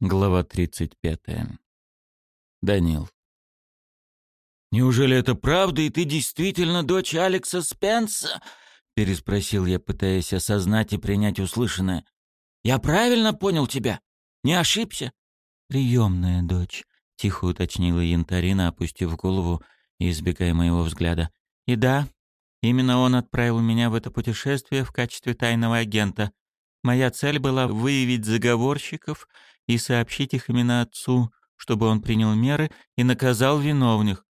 Глава 35. Данил. «Неужели это правда, и ты действительно дочь Алекса Спенса?» — переспросил я, пытаясь осознать и принять услышанное. «Я правильно понял тебя? Не ошибся?» «Приемная дочь», — тихо уточнила Янтарина, опустив голову и избегая моего взгляда. «И да, именно он отправил меня в это путешествие в качестве тайного агента. Моя цель была выявить заговорщиков — и сообщить их имена отцу, чтобы он принял меры и наказал виновных.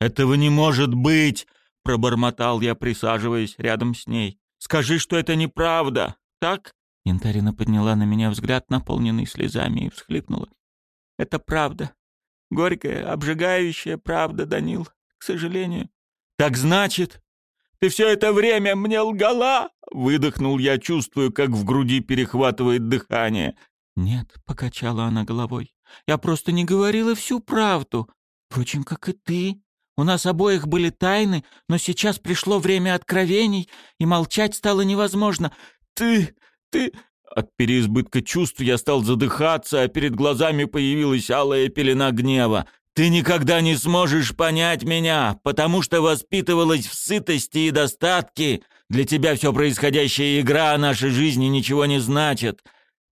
«Этого не может быть!» — пробормотал я, присаживаясь рядом с ней. «Скажи, что это неправда, так?» Янтарина подняла на меня взгляд, наполненный слезами, и всхлипнула. «Это правда. Горькая, обжигающая правда, Данил, к сожалению». «Так значит, ты все это время мне лгала?» Выдохнул я, чувствую, как в груди перехватывает дыхание. «Нет», — покачала она головой, — «я просто не говорила всю правду. Впрочем, как и ты. У нас обоих были тайны, но сейчас пришло время откровений, и молчать стало невозможно. Ты... ты...» От переизбытка чувств я стал задыхаться, а перед глазами появилась алая пелена гнева. «Ты никогда не сможешь понять меня, потому что воспитывалась в сытости и достатке. Для тебя все происходящее игра, а нашей жизни ничего не значит.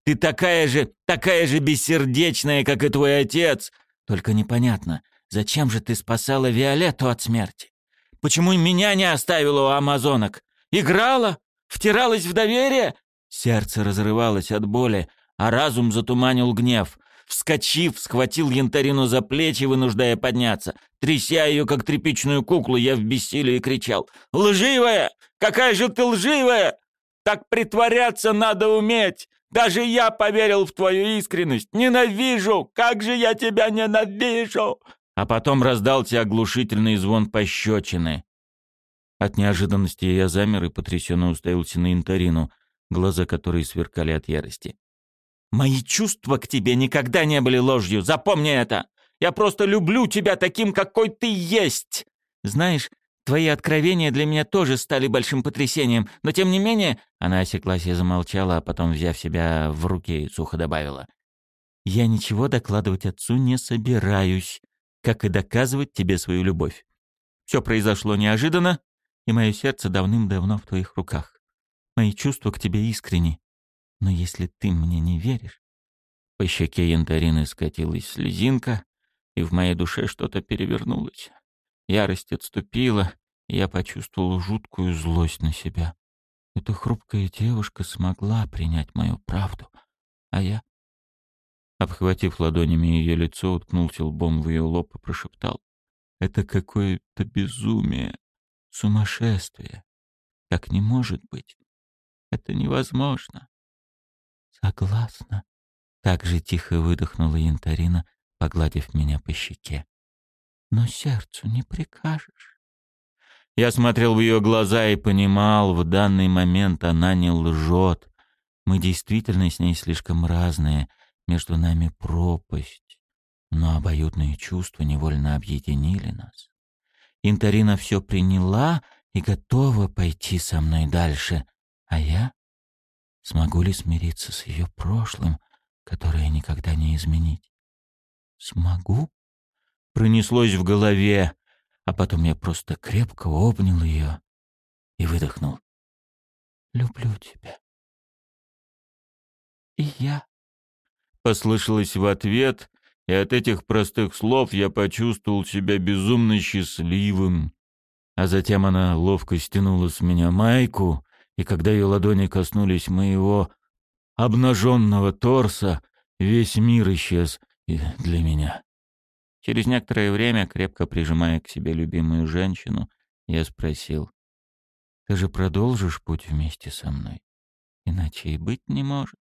Ты такая же, такая же бессердечная, как и твой отец. Только непонятно, зачем же ты спасала Виолетту от смерти? Почему меня не оставила у амазонок? Играла? Втиралась в доверие? Сердце разрывалось от боли, а разум затуманил гнев. Вскочив, схватил янтарину за плечи, вынуждая подняться. Тряся ее, как тряпичную куклу, я в бессилии кричал. «Лживая! Какая же ты лживая! Так притворяться надо уметь! Даже я поверил в твою искренность. Ненавижу! Как же я тебя ненавижу!» А потом раздался оглушительный звон пощечины. От неожиданности я замер и потрясенно уставился на Интарину, глаза которой сверкали от ярости. «Мои чувства к тебе никогда не были ложью, запомни это! Я просто люблю тебя таким, какой ты есть! Знаешь, Твои откровения для меня тоже стали большим потрясением, но тем не менее...» Она осеклась и замолчала, а потом, взяв себя в руки, сухо добавила. «Я ничего докладывать отцу не собираюсь, как и доказывать тебе свою любовь. Все произошло неожиданно, и мое сердце давным-давно в твоих руках. Мои чувства к тебе искренни. Но если ты мне не веришь...» По щеке янтарины скатилась слезинка, и в моей душе что-то перевернулось. Ярость отступила, и я почувствовал жуткую злость на себя. Эта хрупкая девушка смогла принять мою правду, а я... Обхватив ладонями ее лицо, уткнулся лбом в ее лоб и прошептал. «Это какое-то безумие, сумасшествие. Так не может быть. Это невозможно». «Согласна», — так же тихо выдохнула Янтарина, погладив меня по щеке но сердцу не прикажешь. Я смотрел в ее глаза и понимал, в данный момент она не лжет. Мы действительно с ней слишком разные, между нами пропасть. Но обоюдные чувства невольно объединили нас. Интарина все приняла и готова пойти со мной дальше. А я? Смогу ли смириться с ее прошлым, которое никогда не изменить? Смогу? пронеслось в голове, а потом я просто крепко обнял ее и выдохнул. «Люблю тебя». «И я», — послышалось в ответ, и от этих простых слов я почувствовал себя безумно счастливым. А затем она ловко стянула с меня майку, и когда ее ладони коснулись моего обнаженного торса, весь мир исчез для меня. Через некоторое время, крепко прижимая к себе любимую женщину, я спросил, «Ты же продолжишь путь вместе со мной? Иначе и быть не может».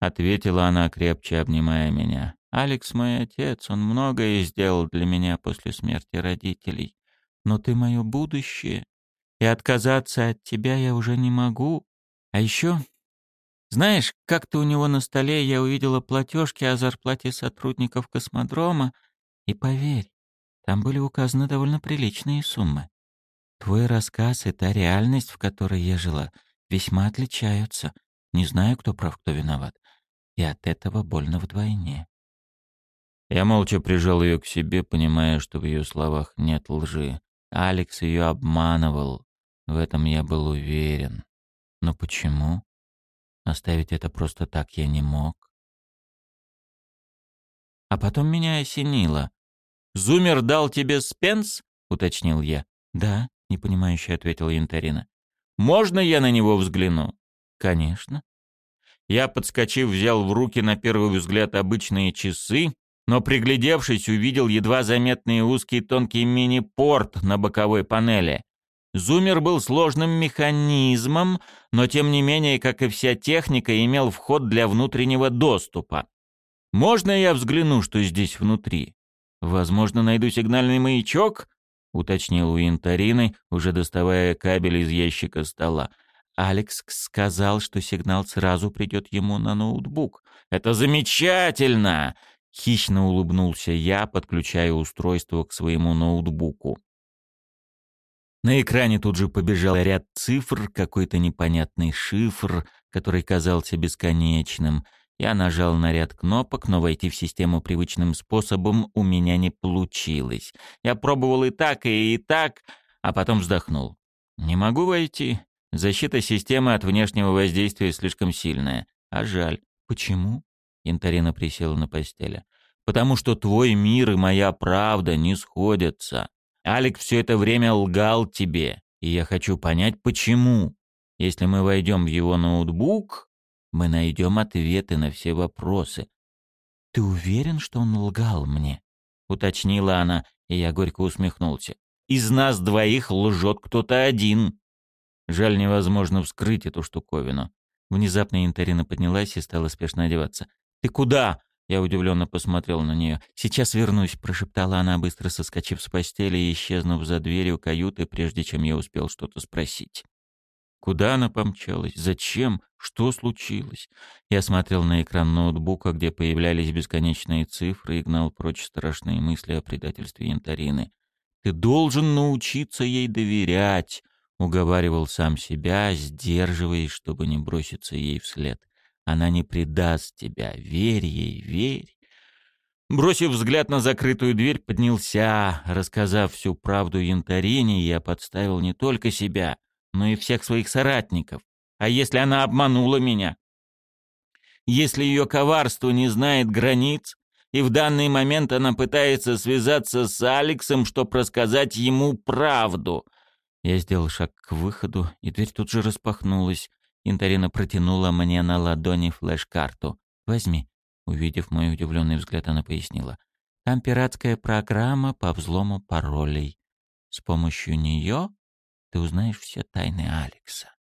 Ответила она, крепче обнимая меня. «Алекс мой отец, он многое сделал для меня после смерти родителей. Но ты мое будущее, и отказаться от тебя я уже не могу. А еще знаешь, как-то у него на столе я увидела платежки о зарплате сотрудников космодрома, и поверь, там были указаны довольно приличные суммы. Твой рассказ и та реальность, в которой я жила, весьма отличаются. Не знаю, кто прав, кто виноват. и от этого больно вдвойне. Я молча прижал ее к себе, понимая, что в ее словах нет лжи. Алекс ее обманывал, в этом я был уверен. Но почему? Оставить это просто так я не мог. А потом меня осенило. «Зумер дал тебе спенс?» — уточнил я. «Да», — непонимающе ответила Янтарина. «Можно я на него взгляну?» «Конечно». Я, подскочив, взял в руки на первый взгляд обычные часы, но, приглядевшись, увидел едва заметный узкий тонкий мини-порт на боковой панели. Зумер был сложным механизмом, но тем не менее, как и вся техника, имел вход для внутреннего доступа. «Можно я взгляну, что здесь внутри? Возможно, найду сигнальный маячок?» — уточнил у уже доставая кабель из ящика стола. Алекс сказал, что сигнал сразу придет ему на ноутбук. «Это замечательно!» — хищно улыбнулся я, подключая устройство к своему ноутбуку. На экране тут же побежал ряд цифр, какой-то непонятный шифр, который казался бесконечным. Я нажал на ряд кнопок, но войти в систему привычным способом у меня не получилось. Я пробовал и так, и, и так, а потом вздохнул. Не могу войти. Защита системы от внешнего воздействия слишком сильная. А жаль. Почему? Интарина присела на постели. Потому что твой мир и моя правда не сходятся. Алик все это время лгал тебе, и я хочу понять, почему. Если мы войдем в его ноутбук, мы найдем ответы на все вопросы. «Ты уверен, что он лгал мне?» — уточнила она, и я горько усмехнулся. «Из нас двоих лжет кто-то один». Жаль, невозможно вскрыть эту штуковину. Внезапно Интарина поднялась и стала спешно одеваться. «Ты куда?» Я удивленно посмотрел на нее. «Сейчас вернусь», — прошептала она, быстро соскочив с постели и исчезнув за дверью каюты, прежде чем я успел что-то спросить. Куда она помчалась? Зачем? Что случилось? Я смотрел на экран ноутбука, где появлялись бесконечные цифры и гнал прочь страшные мысли о предательстве Янтарины. «Ты должен научиться ей доверять», — уговаривал сам себя, сдерживаясь, чтобы не броситься ей вслед. Она не предаст тебя. Верь ей, верь. Бросив взгляд на закрытую дверь, поднялся. Рассказав всю правду Янтарине, я подставил не только себя, но и всех своих соратников. А если она обманула меня? Если ее коварство не знает границ, и в данный момент она пытается связаться с Алексом, чтобы рассказать ему правду. Я сделал шаг к выходу, и дверь тут же распахнулась. Интарина протянула мне на ладони флеш-карту. «Возьми». Увидев мой удивленный взгляд, она пояснила. «Там пиратская программа по взлому паролей. С помощью нее ты узнаешь все тайны Алекса».